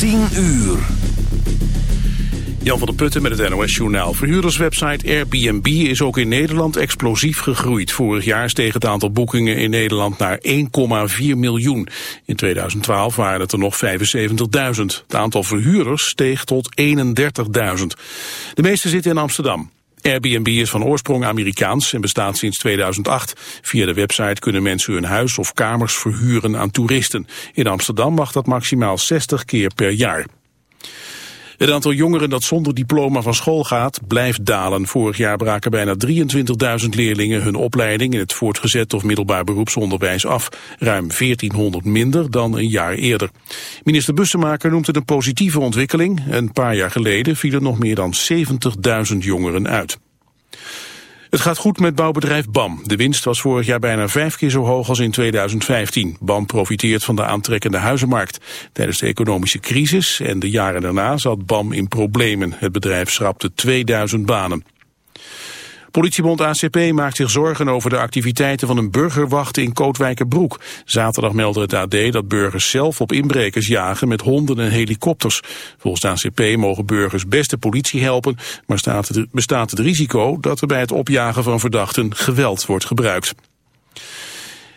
10 uur. Jan van der Putten met het NOS-journaal. Verhuurderswebsite Airbnb is ook in Nederland explosief gegroeid. Vorig jaar steeg het aantal boekingen in Nederland naar 1,4 miljoen. In 2012 waren het er nog 75.000. Het aantal verhuurders steeg tot 31.000. De meeste zitten in Amsterdam. Airbnb is van oorsprong Amerikaans en bestaat sinds 2008. Via de website kunnen mensen hun huis of kamers verhuren aan toeristen. In Amsterdam mag dat maximaal 60 keer per jaar. Het aantal jongeren dat zonder diploma van school gaat blijft dalen. Vorig jaar braken bijna 23.000 leerlingen hun opleiding in het voortgezet of middelbaar beroepsonderwijs af. Ruim 1400 minder dan een jaar eerder. Minister Bussemaker noemt het een positieve ontwikkeling. Een paar jaar geleden vielen nog meer dan 70.000 jongeren uit. Het gaat goed met bouwbedrijf BAM. De winst was vorig jaar bijna vijf keer zo hoog als in 2015. BAM profiteert van de aantrekkende huizenmarkt. Tijdens de economische crisis en de jaren daarna zat BAM in problemen. Het bedrijf schrapte 2000 banen. Politiebond ACP maakt zich zorgen over de activiteiten van een burgerwacht in Kootwijkerbroek. Zaterdag meldde het AD dat burgers zelf op inbrekers jagen met honden en helikopters. Volgens de ACP mogen burgers best de politie helpen, maar bestaat het risico dat er bij het opjagen van verdachten geweld wordt gebruikt.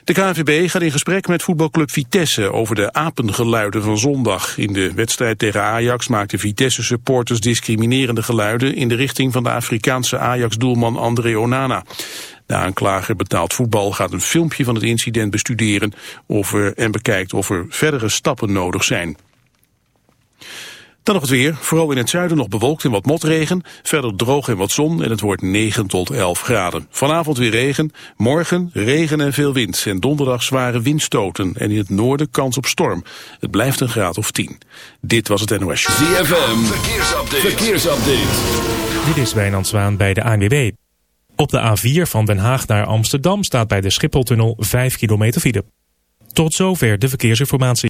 De KNVB gaat in gesprek met voetbalclub Vitesse over de apengeluiden van zondag. In de wedstrijd tegen Ajax maakten Vitesse-supporters discriminerende geluiden in de richting van de Afrikaanse Ajax-doelman André Onana. De aanklager betaald voetbal gaat een filmpje van het incident bestuderen of er, en bekijkt of er verdere stappen nodig zijn. Dan nog het weer. Vooral in het zuiden nog bewolkt en wat motregen. Verder droog en wat zon en het wordt 9 tot 11 graden. Vanavond weer regen. Morgen regen en veel wind. En donderdag zware windstoten. En in het noorden kans op storm. Het blijft een graad of 10. Dit was het NOS Show. ZFM. Verkeersupdate. Verkeersupdate. Dit is Wijnand Zwaan bij de ANWB. Op de A4 van Den Haag naar Amsterdam staat bij de Schipholtunnel 5 kilometer file. Tot zover de verkeersinformatie.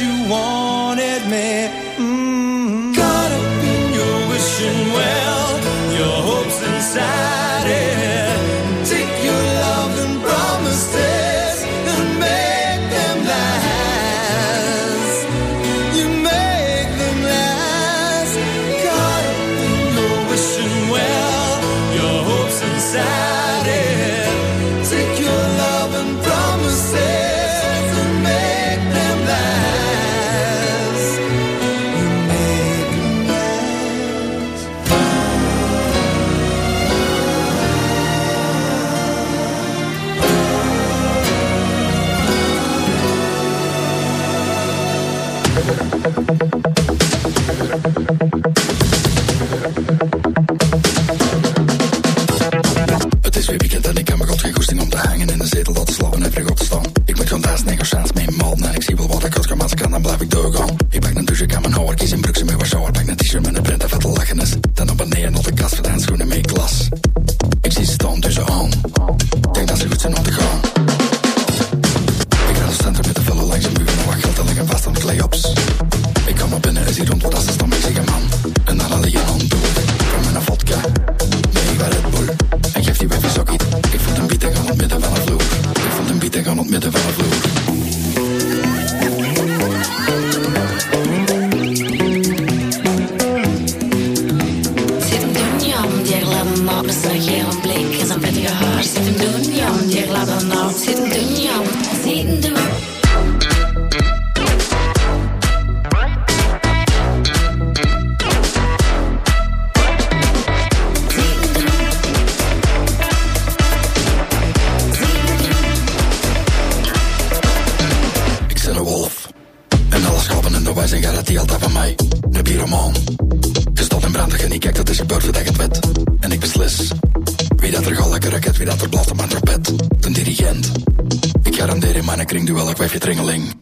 you wanted me. Mm -hmm. Caught up in your wishing well, your hopes inside. Garandeer in mijn kring duel, ik wijf je tringeling.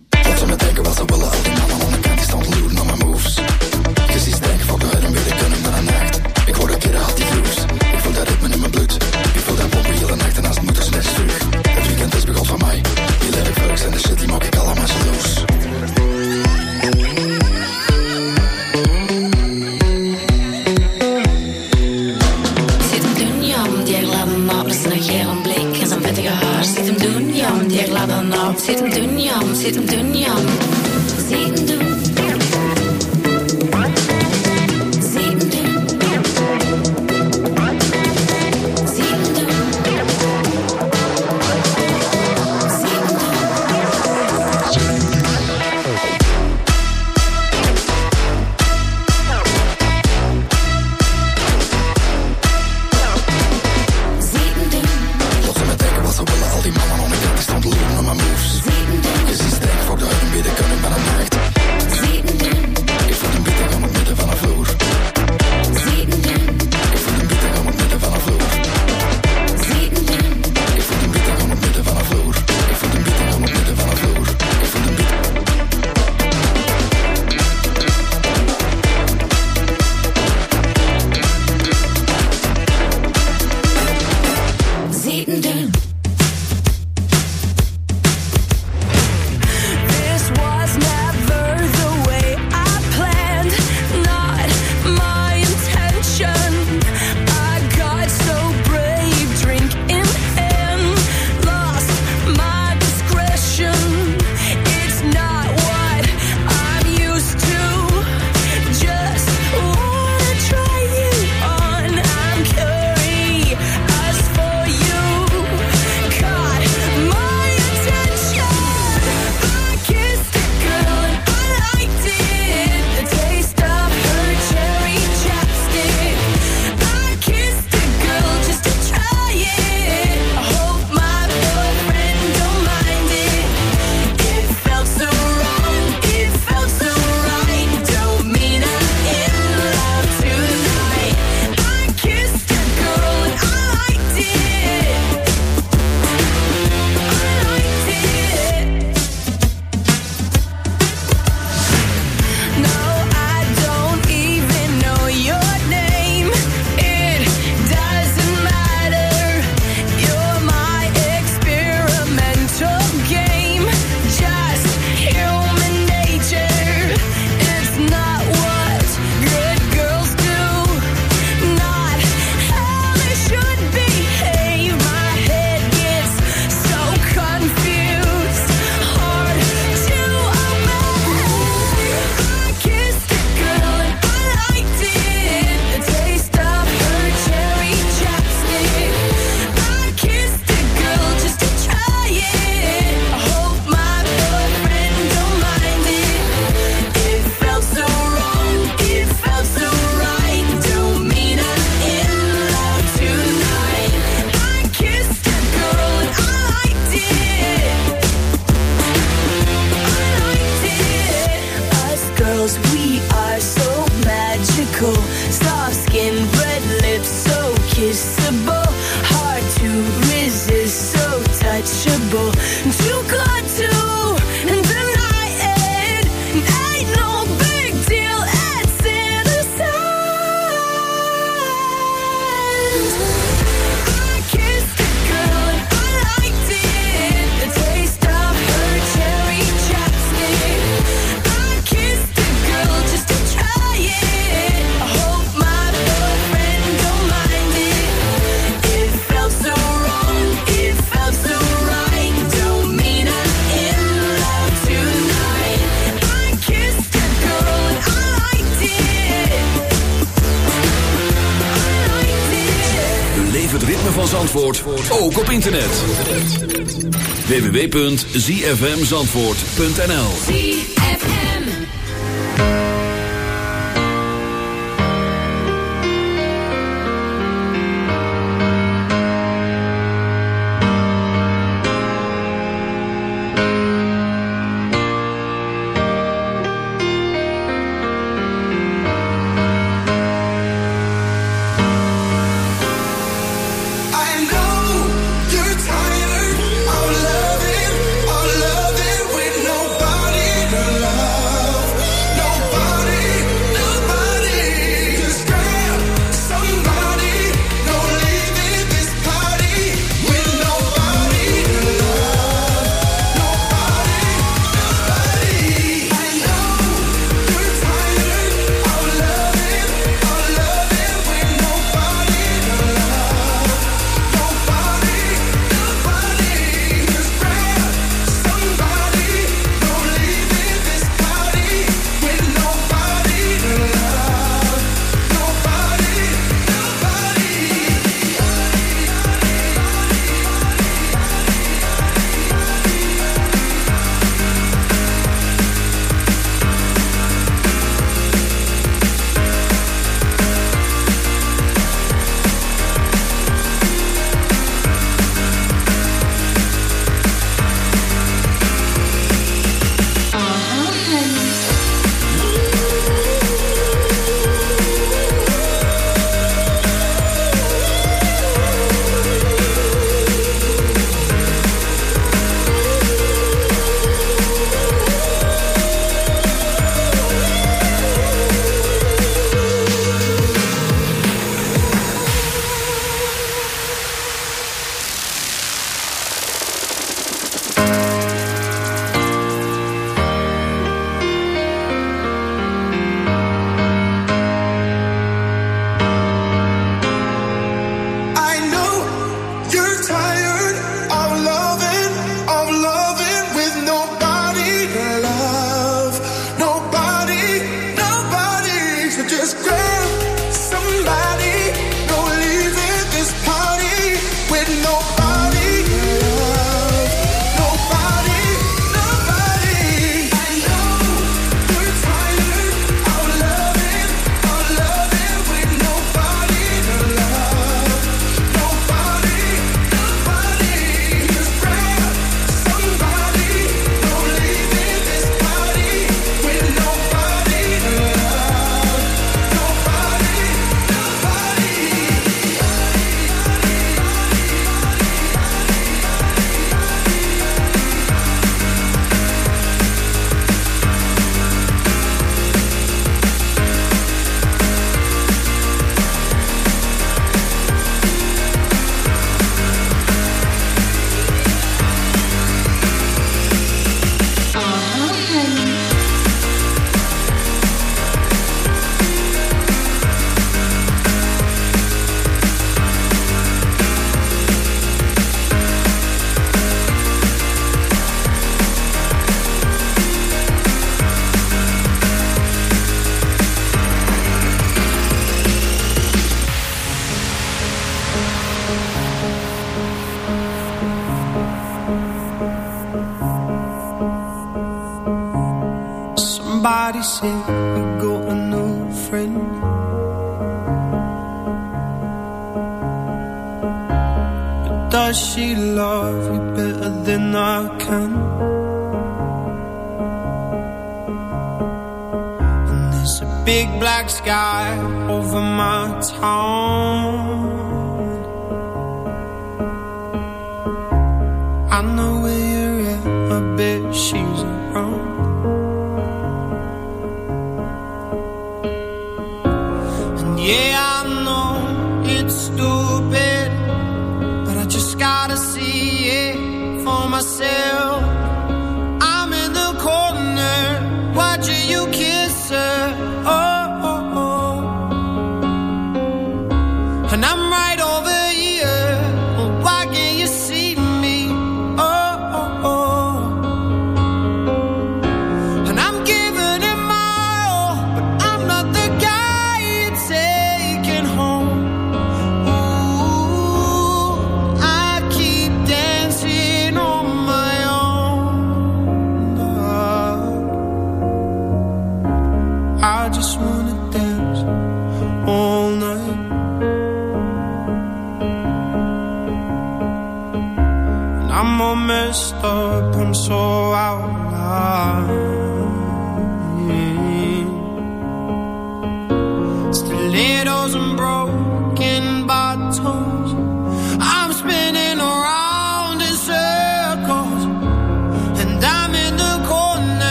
www.zfmzandvoort.nl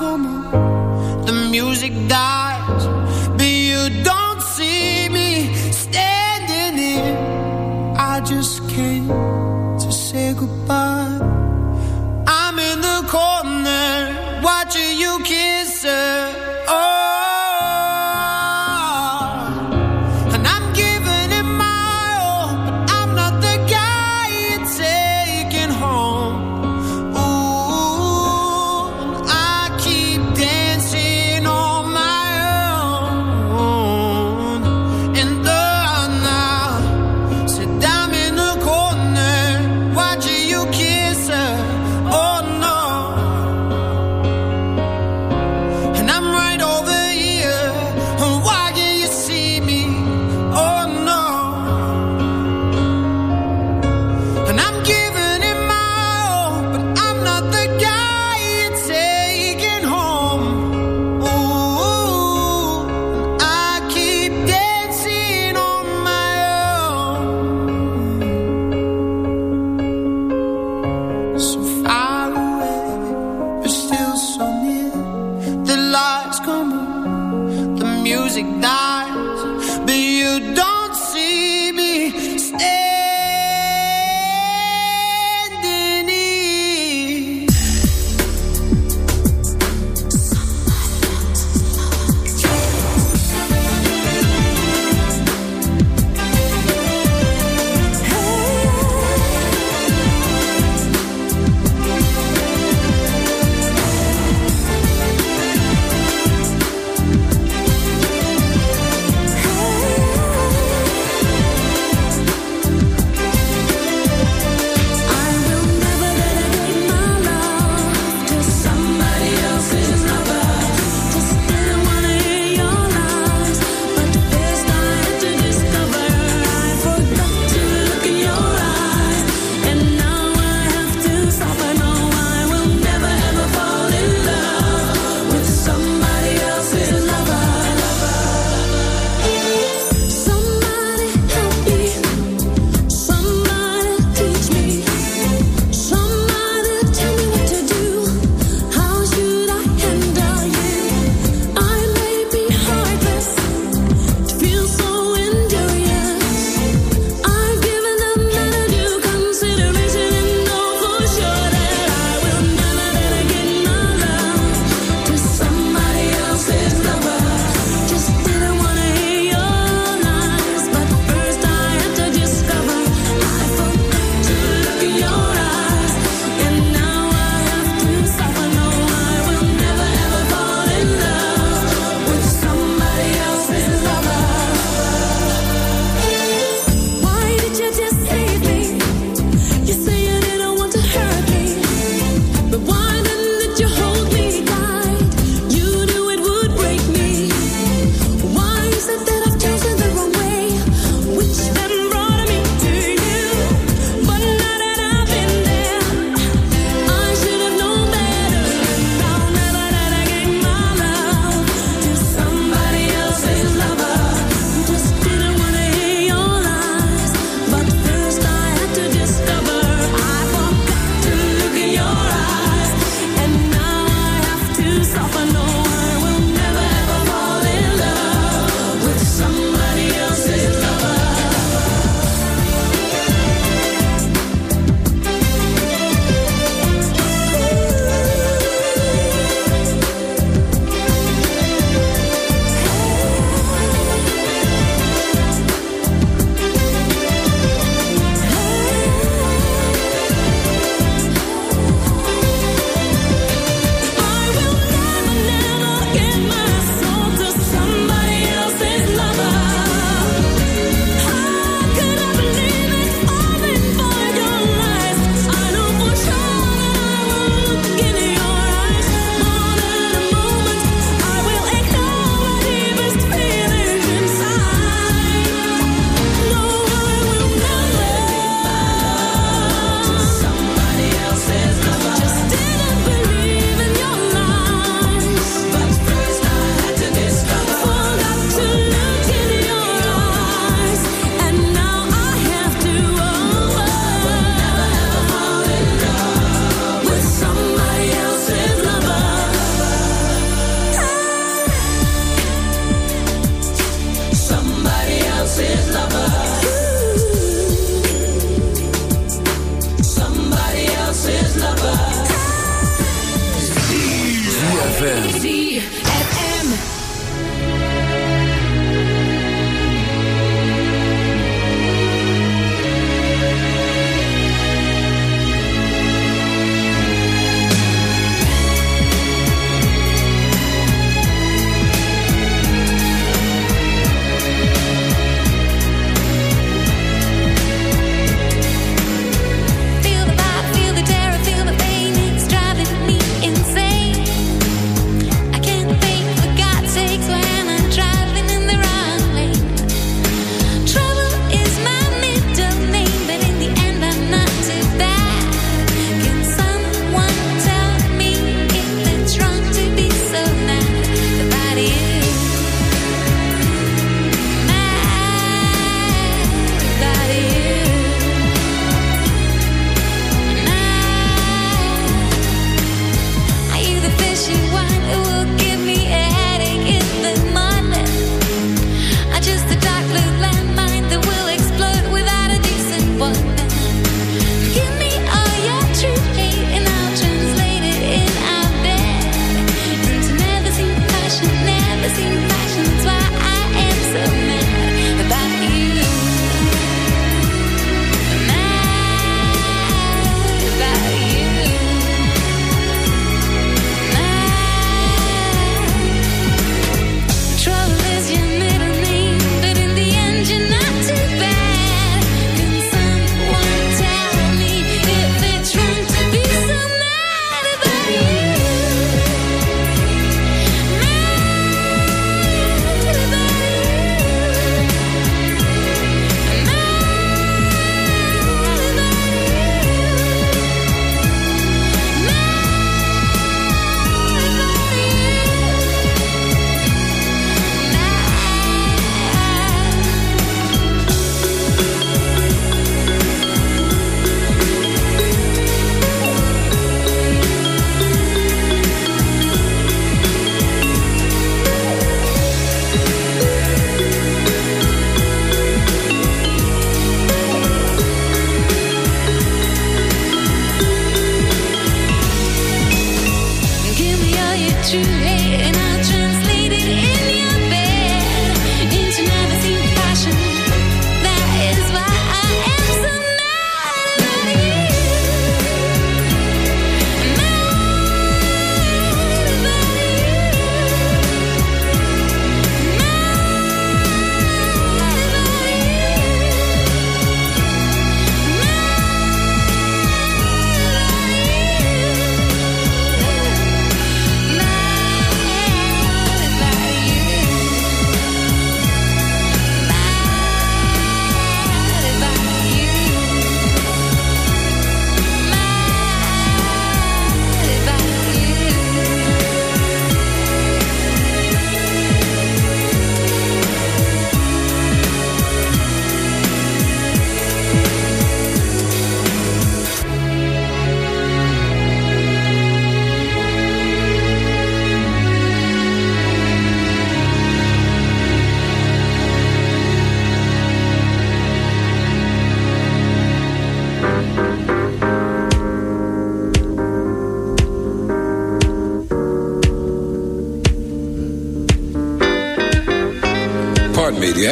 on, the music dies, but you don't I know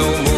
No more.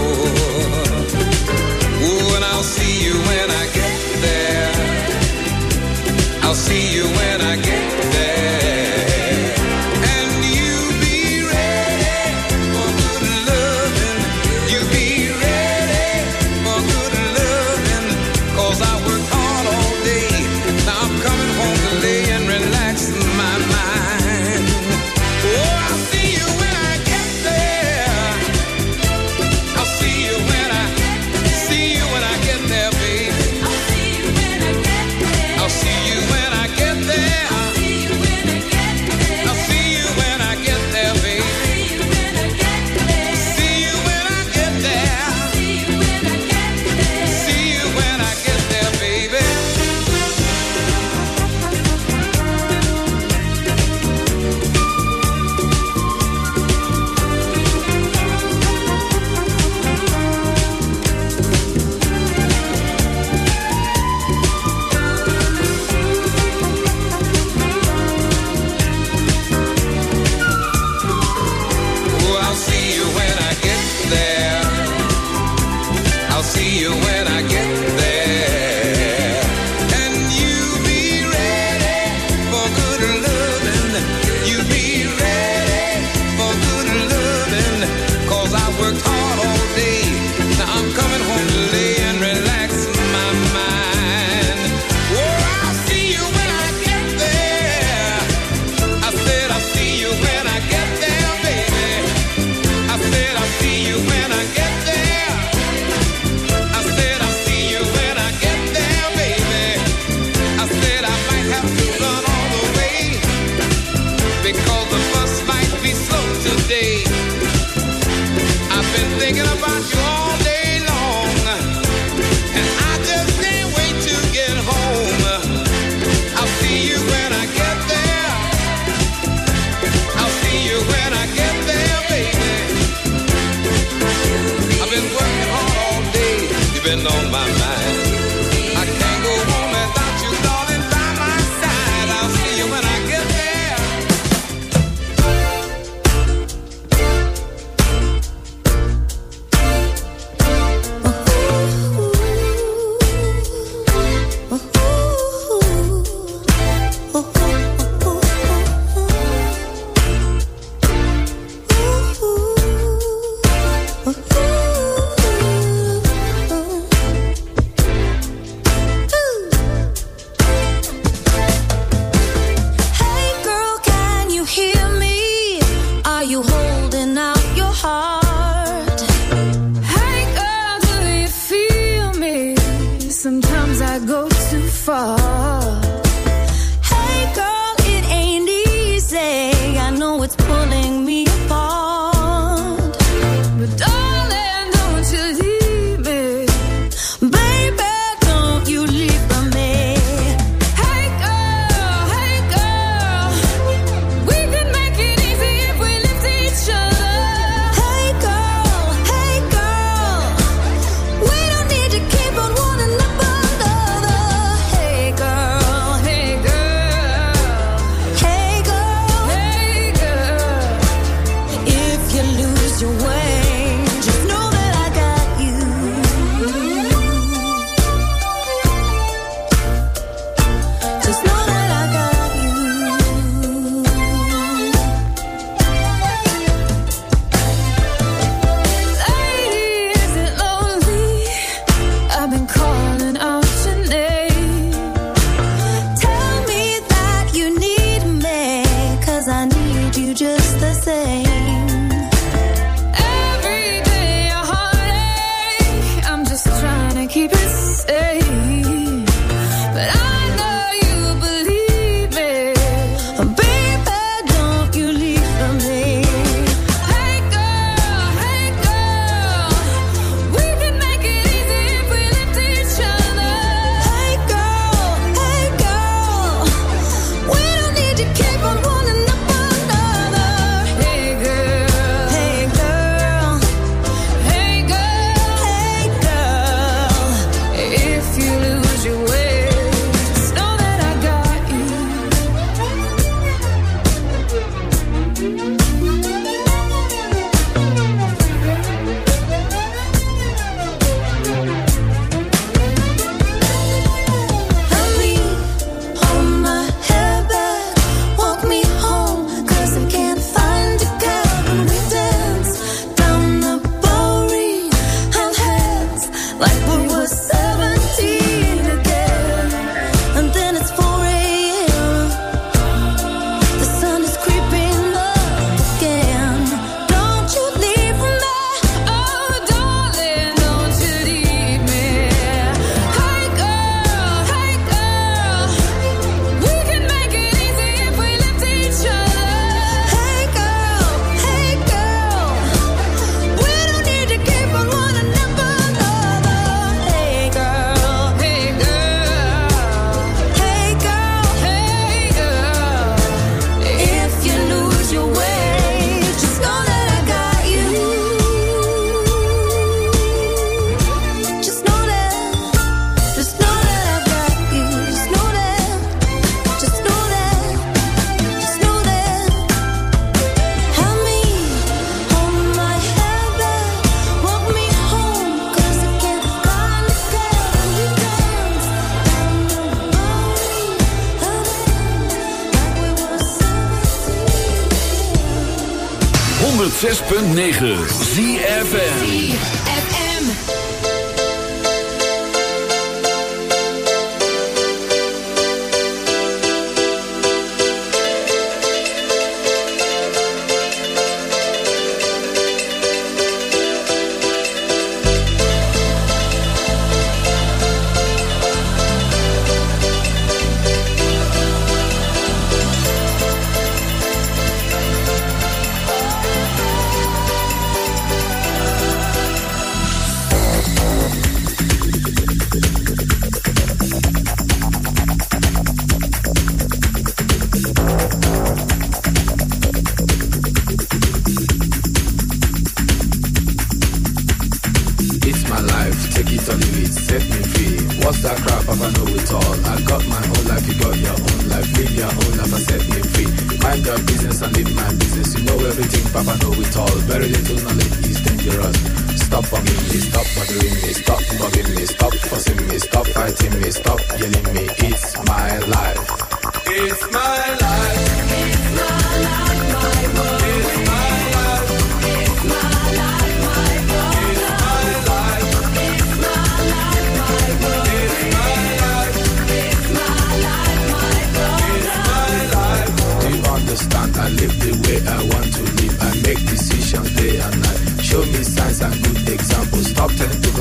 106.9 ZFN